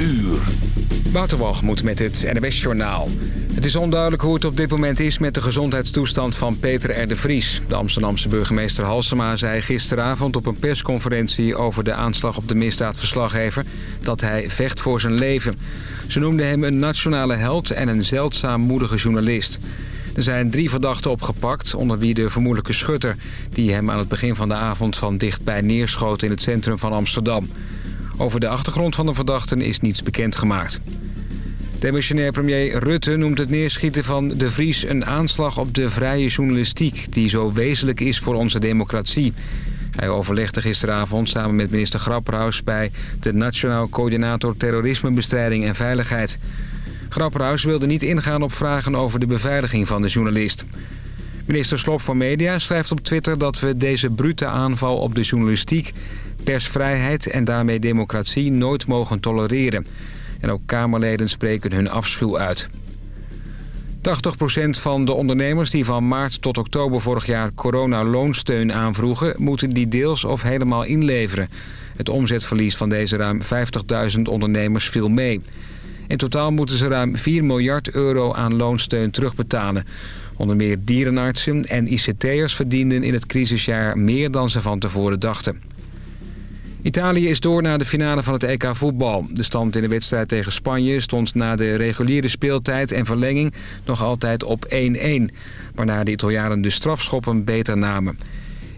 uur. Waterwalgemoed met het NWS Journaal. Het is onduidelijk hoe het op dit moment is met de gezondheidstoestand van Peter R. de Vries. De Amsterdamse burgemeester Halsema zei gisteravond op een persconferentie... over de aanslag op de misdaadverslaggever dat hij vecht voor zijn leven. Ze noemde hem een nationale held en een zeldzaam moedige journalist. Er zijn drie verdachten opgepakt, onder wie de vermoedelijke schutter... die hem aan het begin van de avond van dichtbij neerschoot in het centrum van Amsterdam. Over de achtergrond van de verdachten is niets bekendgemaakt. Demissionair premier Rutte noemt het neerschieten van de Vries... een aanslag op de vrije journalistiek die zo wezenlijk is voor onze democratie. Hij overlegde gisteravond samen met minister Grapperhaus... bij de Nationaal Coördinator Terrorismebestrijding en Veiligheid. Grapperhaus wilde niet ingaan op vragen over de beveiliging van de journalist. Minister Slop van Media schrijft op Twitter dat we deze brute aanval op de journalistiek... persvrijheid en daarmee democratie nooit mogen tolereren... En ook Kamerleden spreken hun afschuw uit. 80% van de ondernemers die van maart tot oktober vorig jaar coronaloonsteun aanvroegen... moeten die deels of helemaal inleveren. Het omzetverlies van deze ruim 50.000 ondernemers viel mee. In totaal moeten ze ruim 4 miljard euro aan loonsteun terugbetalen. Onder meer dierenartsen en ICT'ers verdienden in het crisisjaar meer dan ze van tevoren dachten. Italië is door naar de finale van het EK voetbal. De stand in de wedstrijd tegen Spanje stond na de reguliere speeltijd en verlenging nog altijd op 1-1. Waarna de Italianen de strafschoppen beter namen.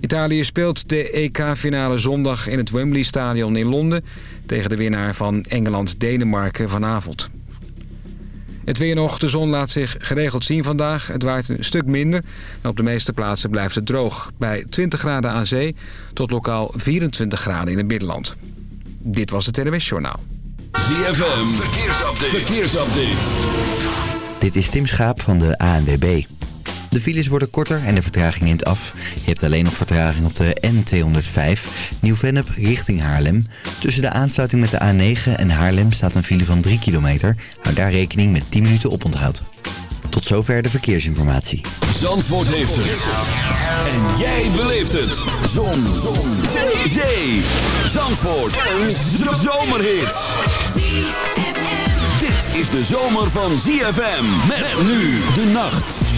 Italië speelt de EK-finale zondag in het Wembley Stadion in Londen... tegen de winnaar van Engeland-Denemarken vanavond. Het weer nog. De zon laat zich geregeld zien vandaag. Het waait een stuk minder. En op de meeste plaatsen blijft het droog. Bij 20 graden aan zee tot lokaal 24 graden in het binnenland. Dit was het NWS Journaal. ZFM. Verkeersupdate. Verkeersupdate. Dit is Tim Schaap van de ANWB. De files worden korter en de vertraging neemt af. Je hebt alleen nog vertraging op de N205 Nieuw-Vennep richting Haarlem. Tussen de aansluiting met de A9 en Haarlem staat een file van 3 kilometer. Hou daar rekening met 10 minuten oponthoud. Tot zover de verkeersinformatie. Zandvoort heeft het. En jij beleeft het. Zon. Zon. Zee. Zandvoort. Een zomerhit. Dit is de zomer van ZFM. Met nu de nacht.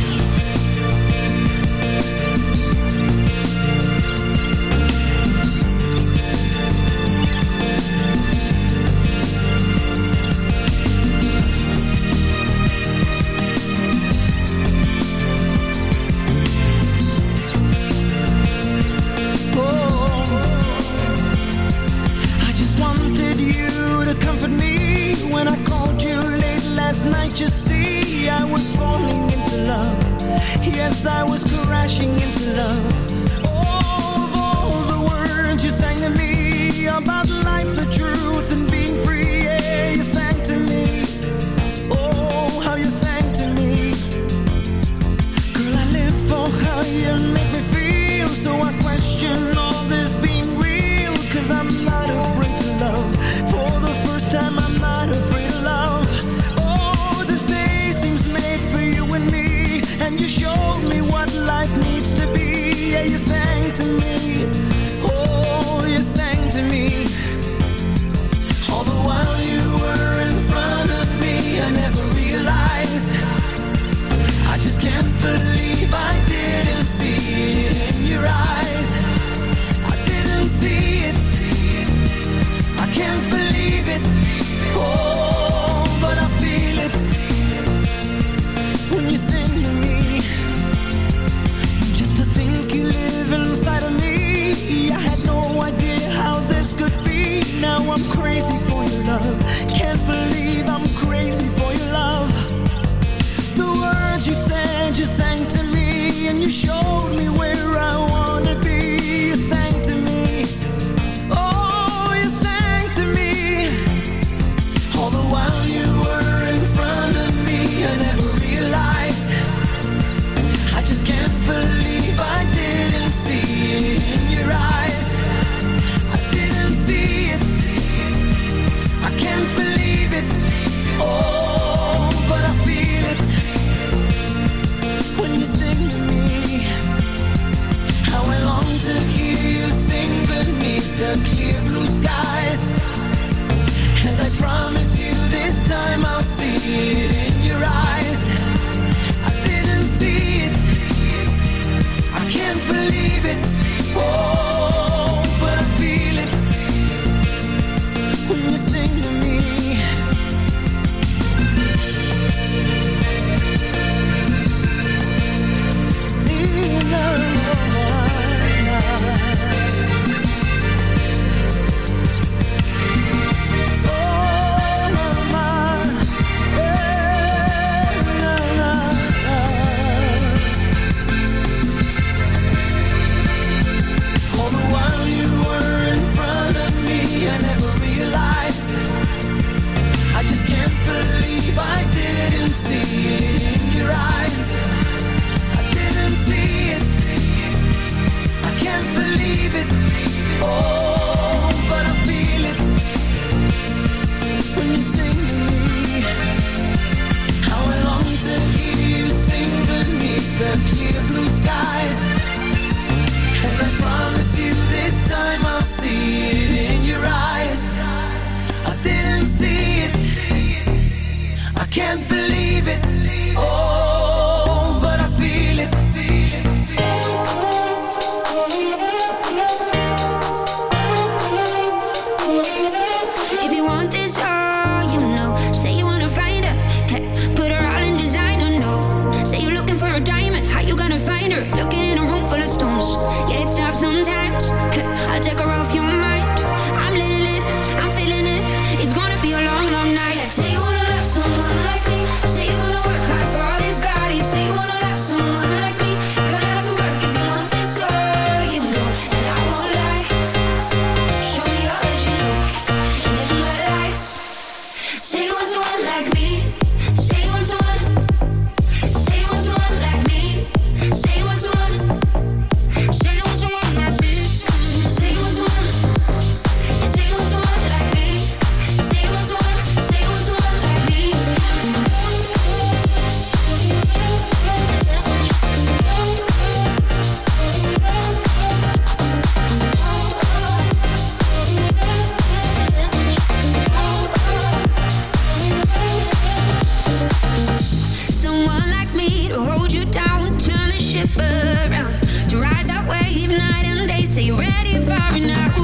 Say so you ready for it now.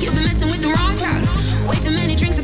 You've been messing with the wrong crowd. Way too many drinks.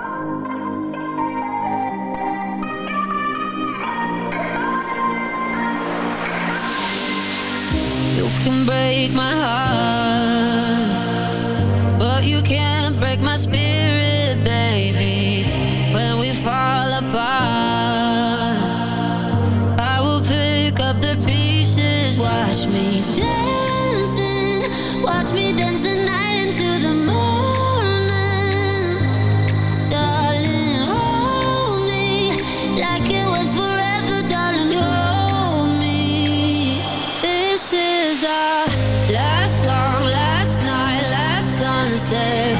say.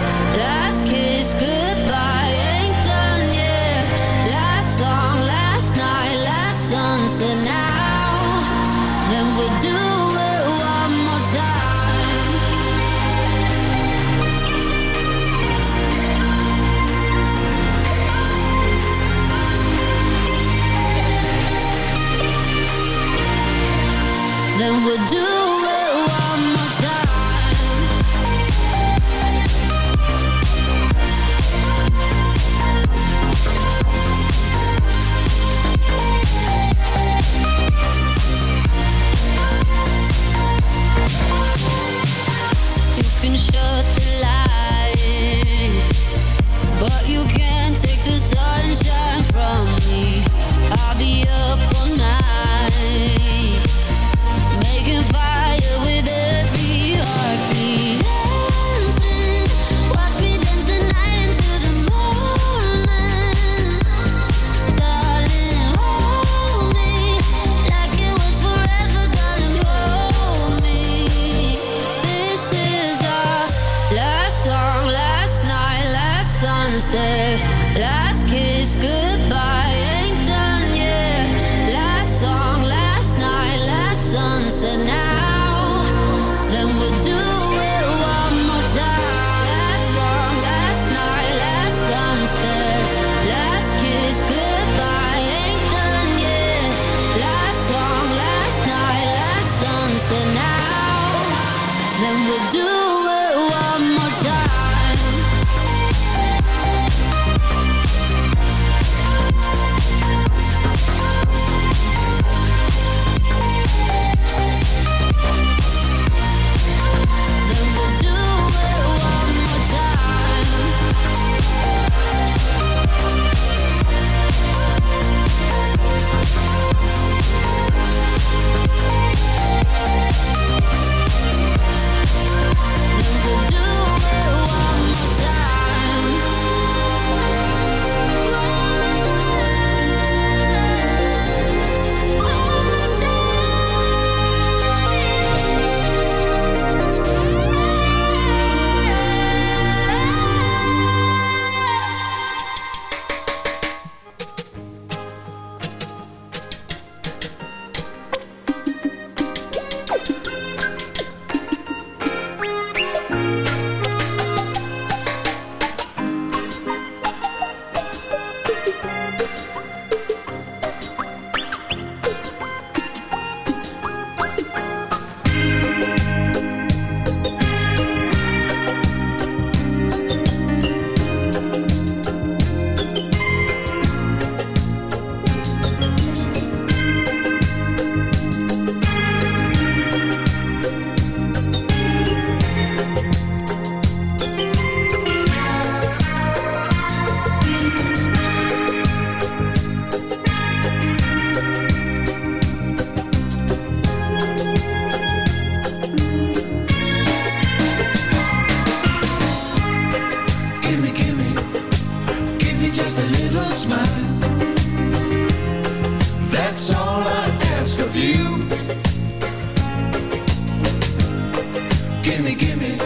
Gimme, gimme,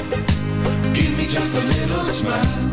gimme just a little smile.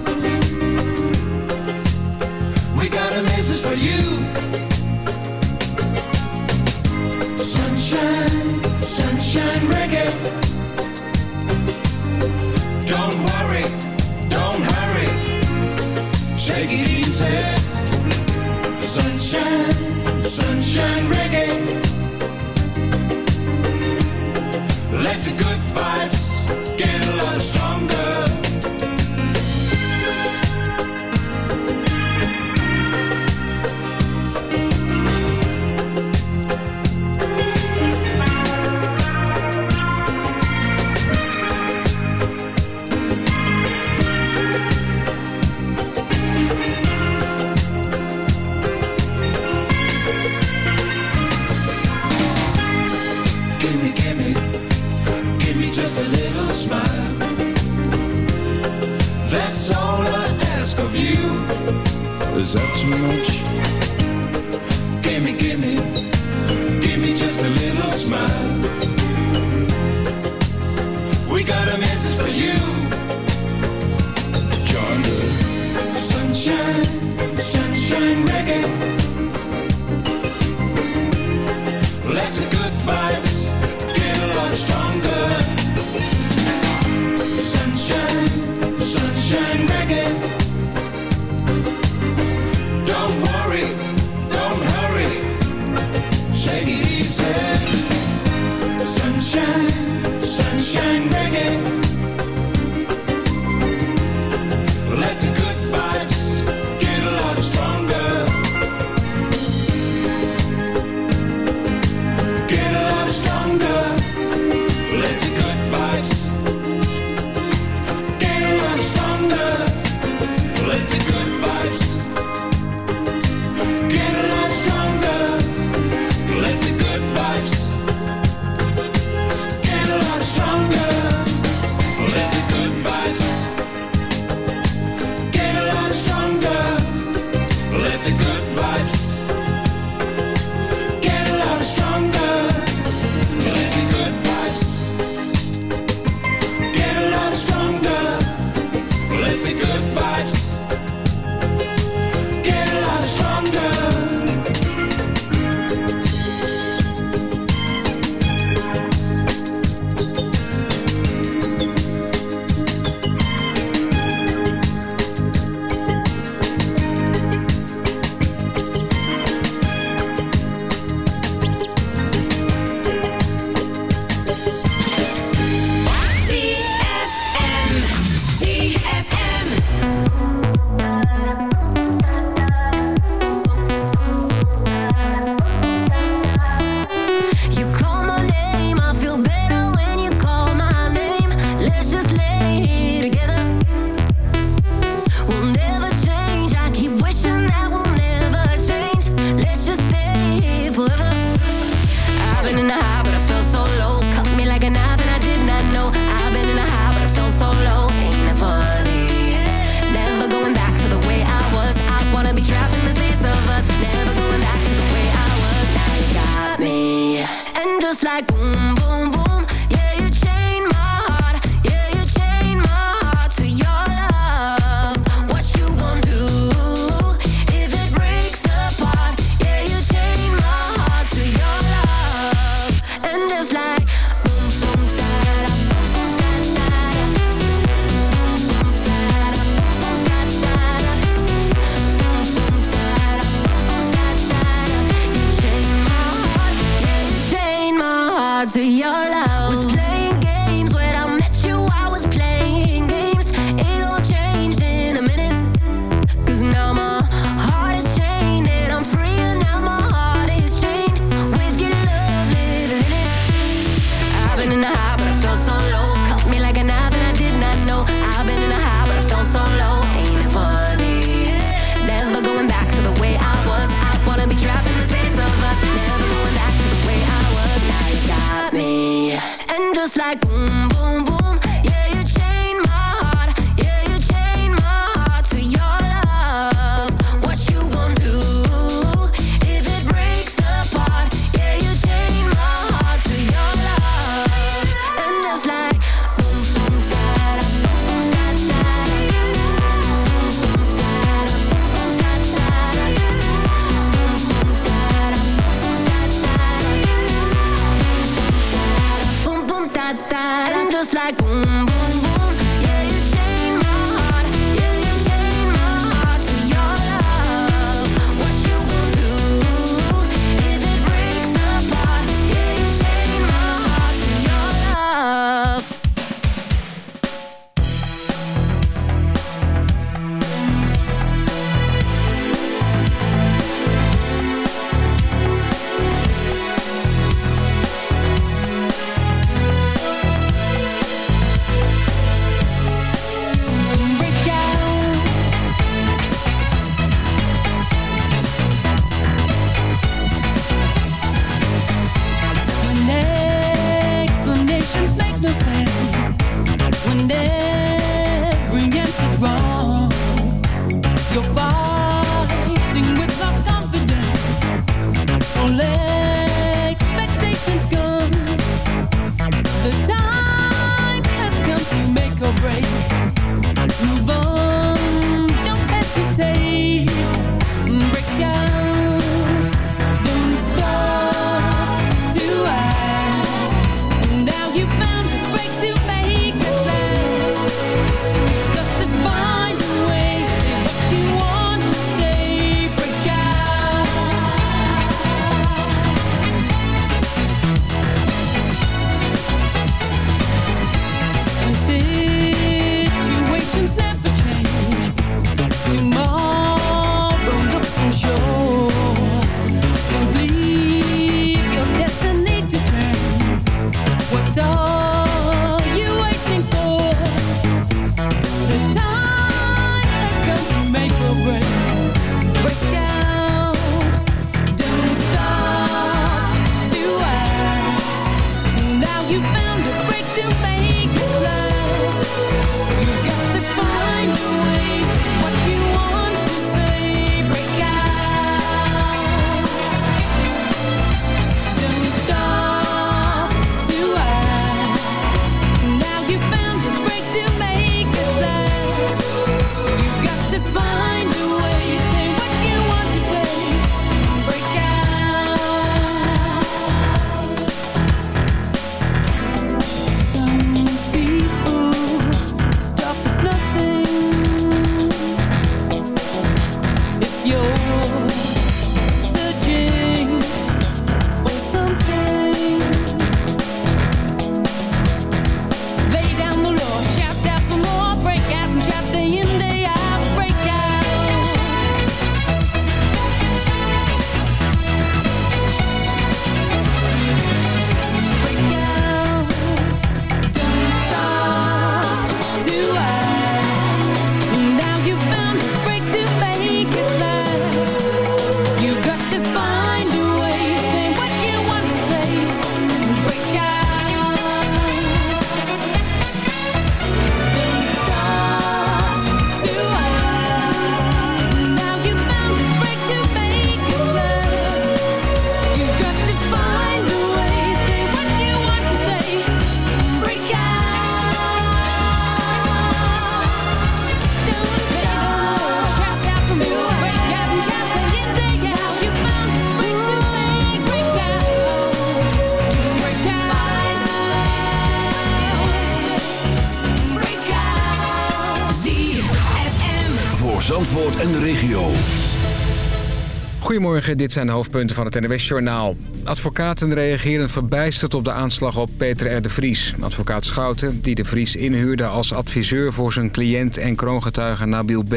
Dit zijn de hoofdpunten van het NWS-journaal. Advocaten reageren verbijsterd op de aanslag op Peter R. de Vries. Advocaat Schouten, die de Vries inhuurde als adviseur voor zijn cliënt en kroongetuige Nabil B...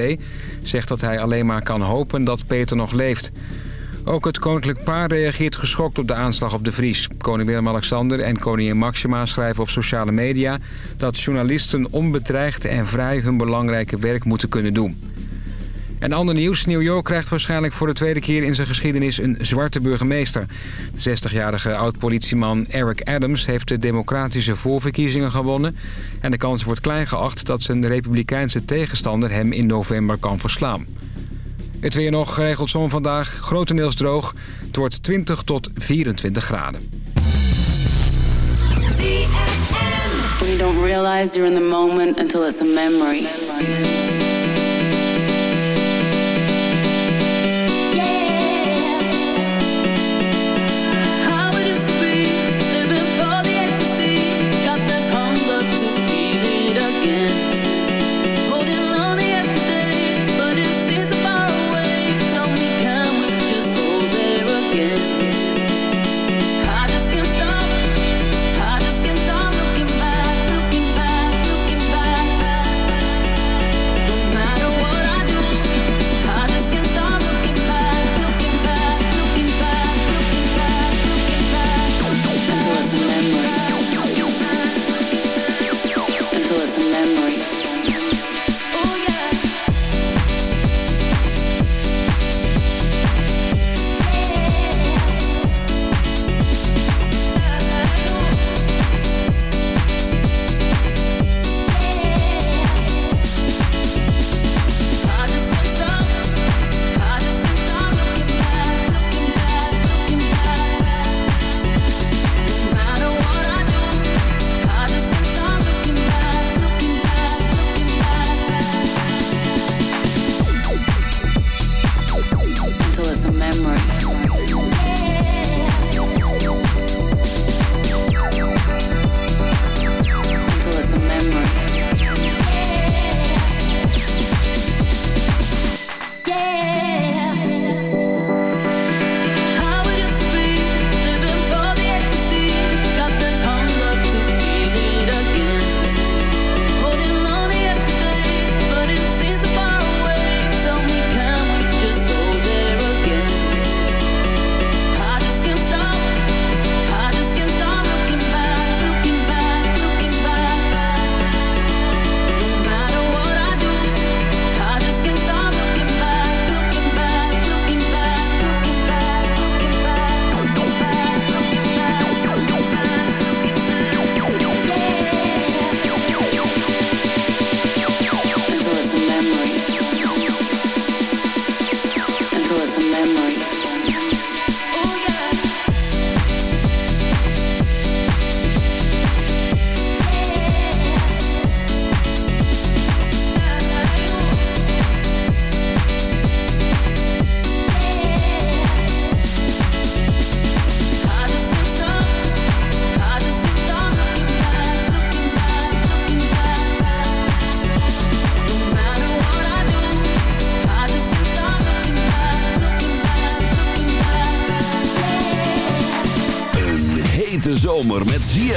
zegt dat hij alleen maar kan hopen dat Peter nog leeft. Ook het koninklijk paar reageert geschokt op de aanslag op de Vries. Koning Willem-Alexander en koningin Maxima schrijven op sociale media... dat journalisten onbedreigd en vrij hun belangrijke werk moeten kunnen doen. En ander nieuws. New York krijgt waarschijnlijk voor de tweede keer in zijn geschiedenis een zwarte burgemeester. De 60-jarige oud-politieman Eric Adams heeft de democratische voorverkiezingen gewonnen. En de kans wordt klein geacht dat zijn republikeinse tegenstander hem in november kan verslaan. Het weer nog geregeld zon vandaag, grotendeels droog. Het wordt 20 tot 24 graden. You don't you're in the moment until it's a memory.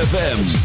ZFM.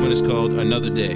one is called Another Day.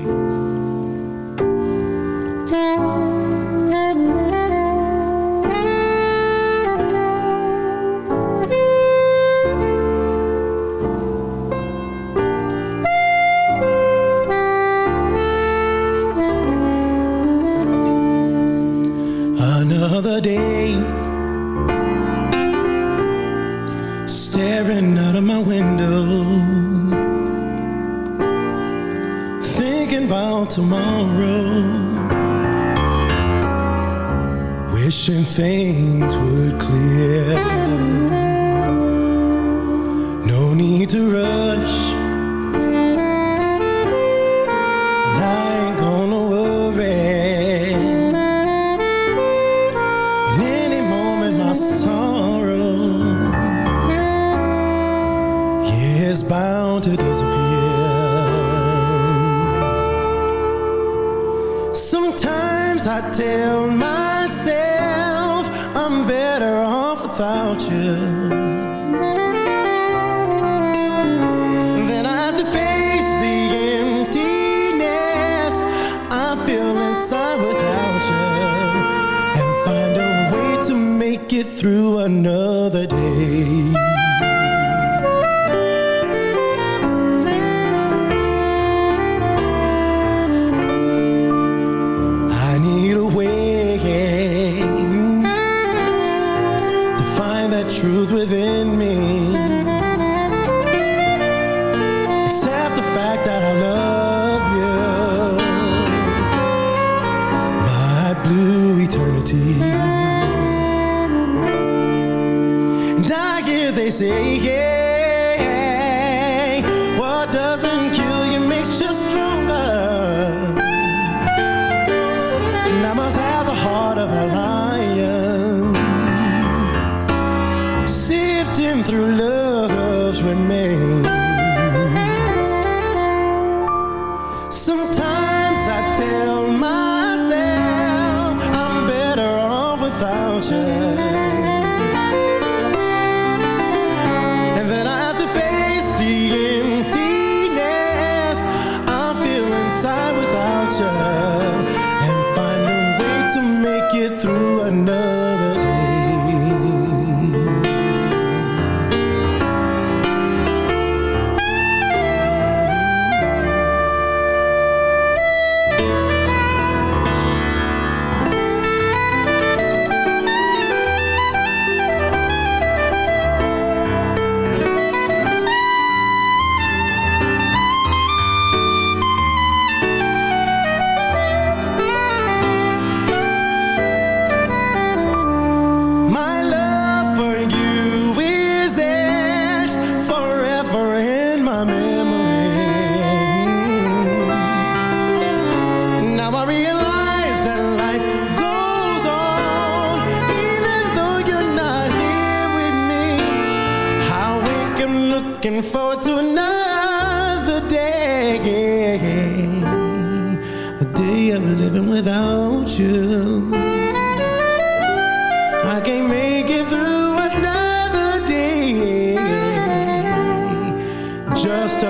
And I hear they say, yeah.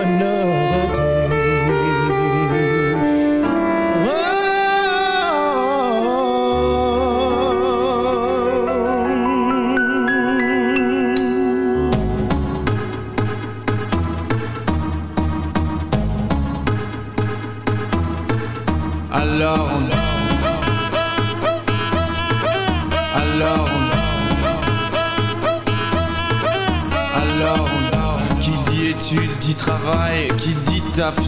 another day.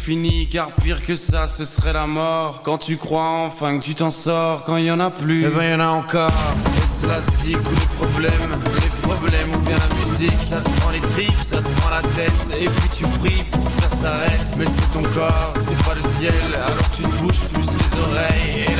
fini car pire que ça ce serait la mort. Quand tu crois enfin que tu t'en sors Quand y en a plus, et ben y en a encore. Et cela c'est ou les problèmes Les problèmes ou bien la musique Ça te prend les tripes, ça te prend la tête. Et puis tu pries pour que ça s'arrête. Mais c'est ton corps, c'est pas le ciel. Alors tu ne bouges plus les oreilles.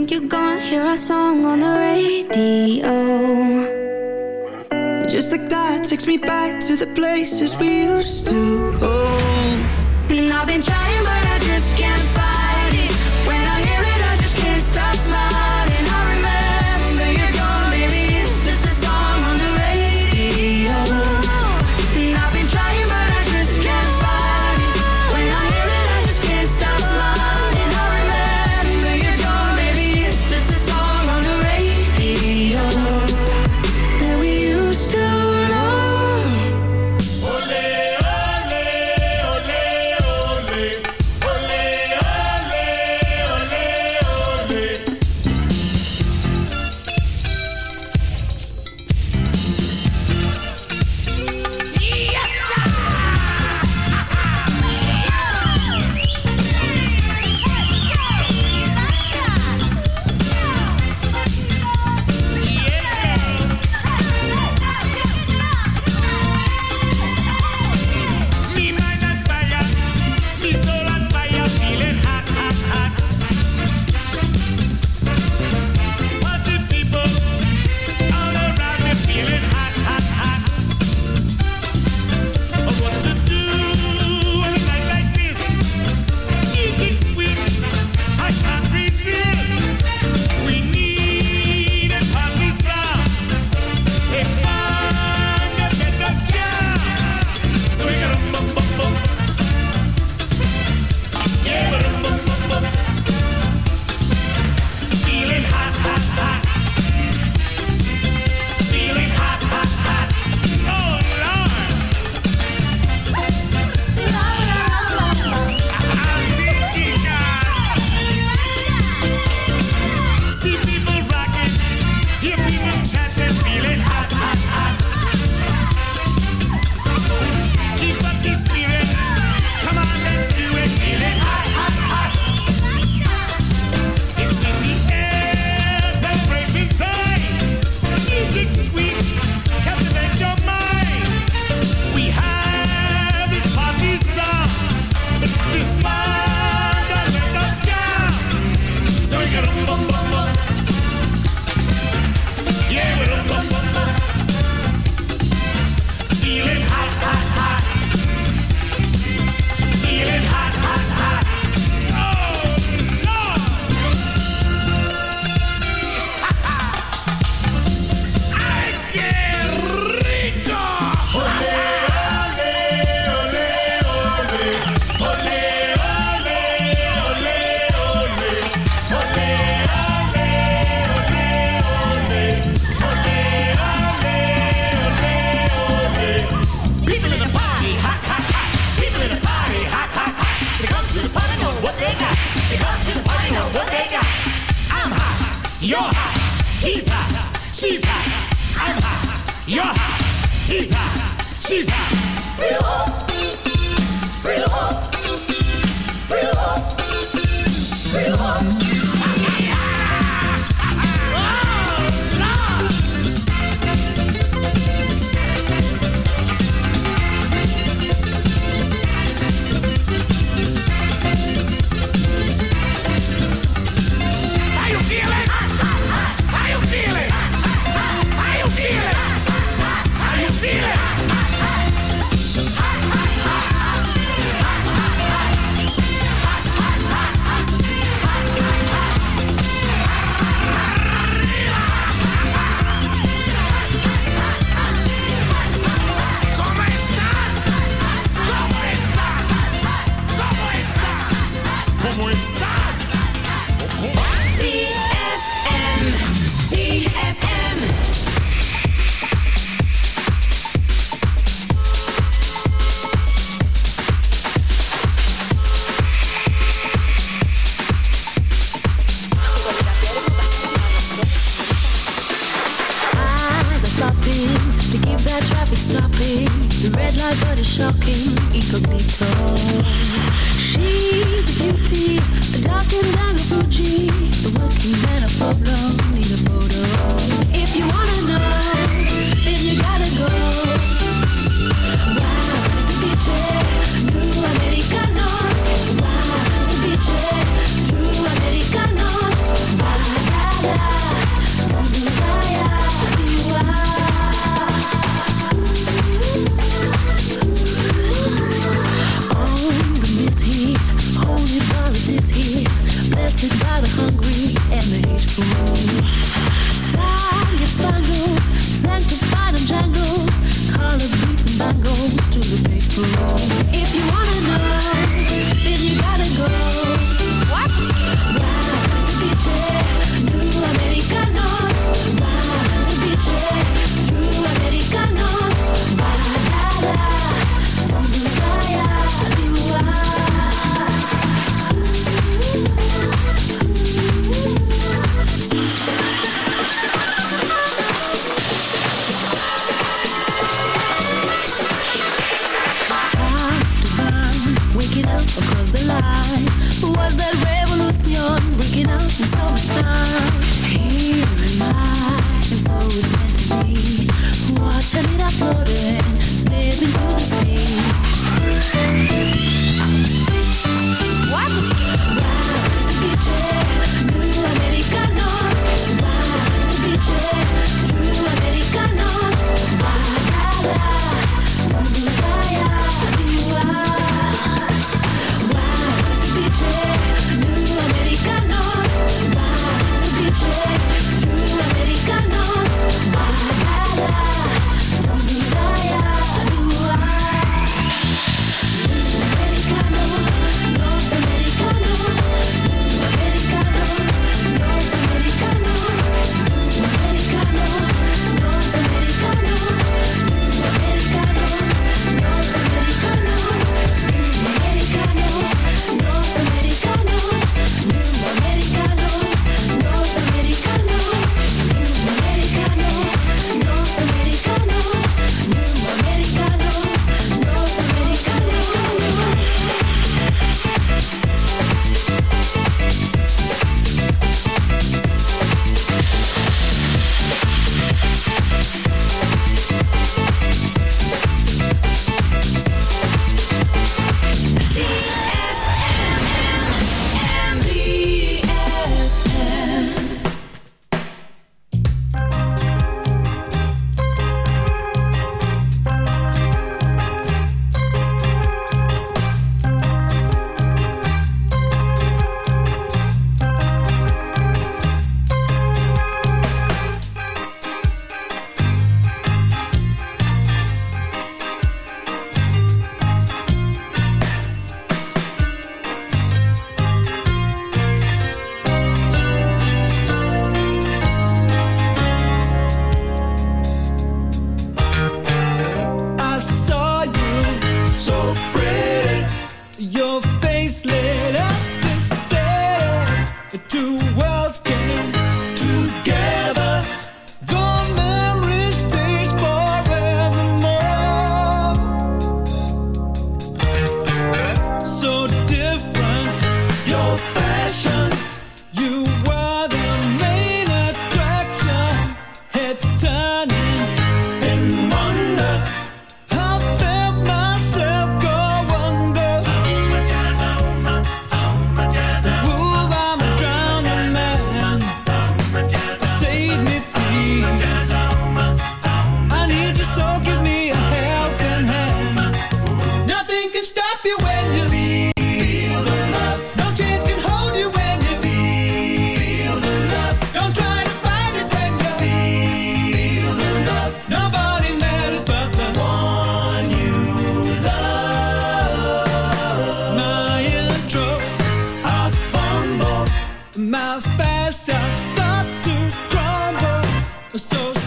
think you're gone, hear our song on the radio. Just like that takes me back to the places we used to go.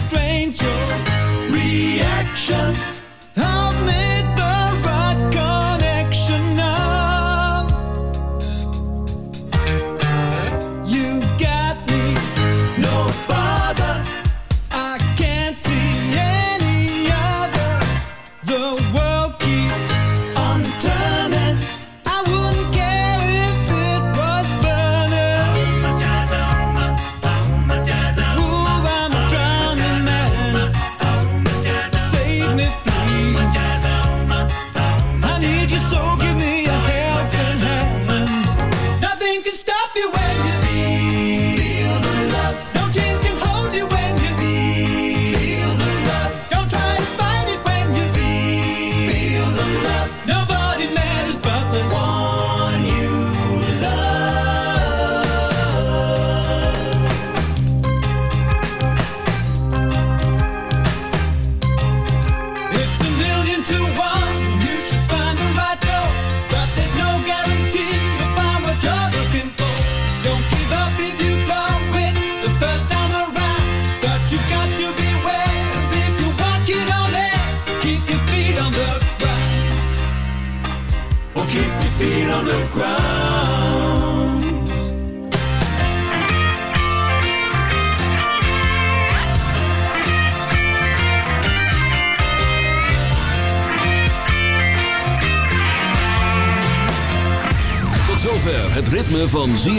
stranger reaction.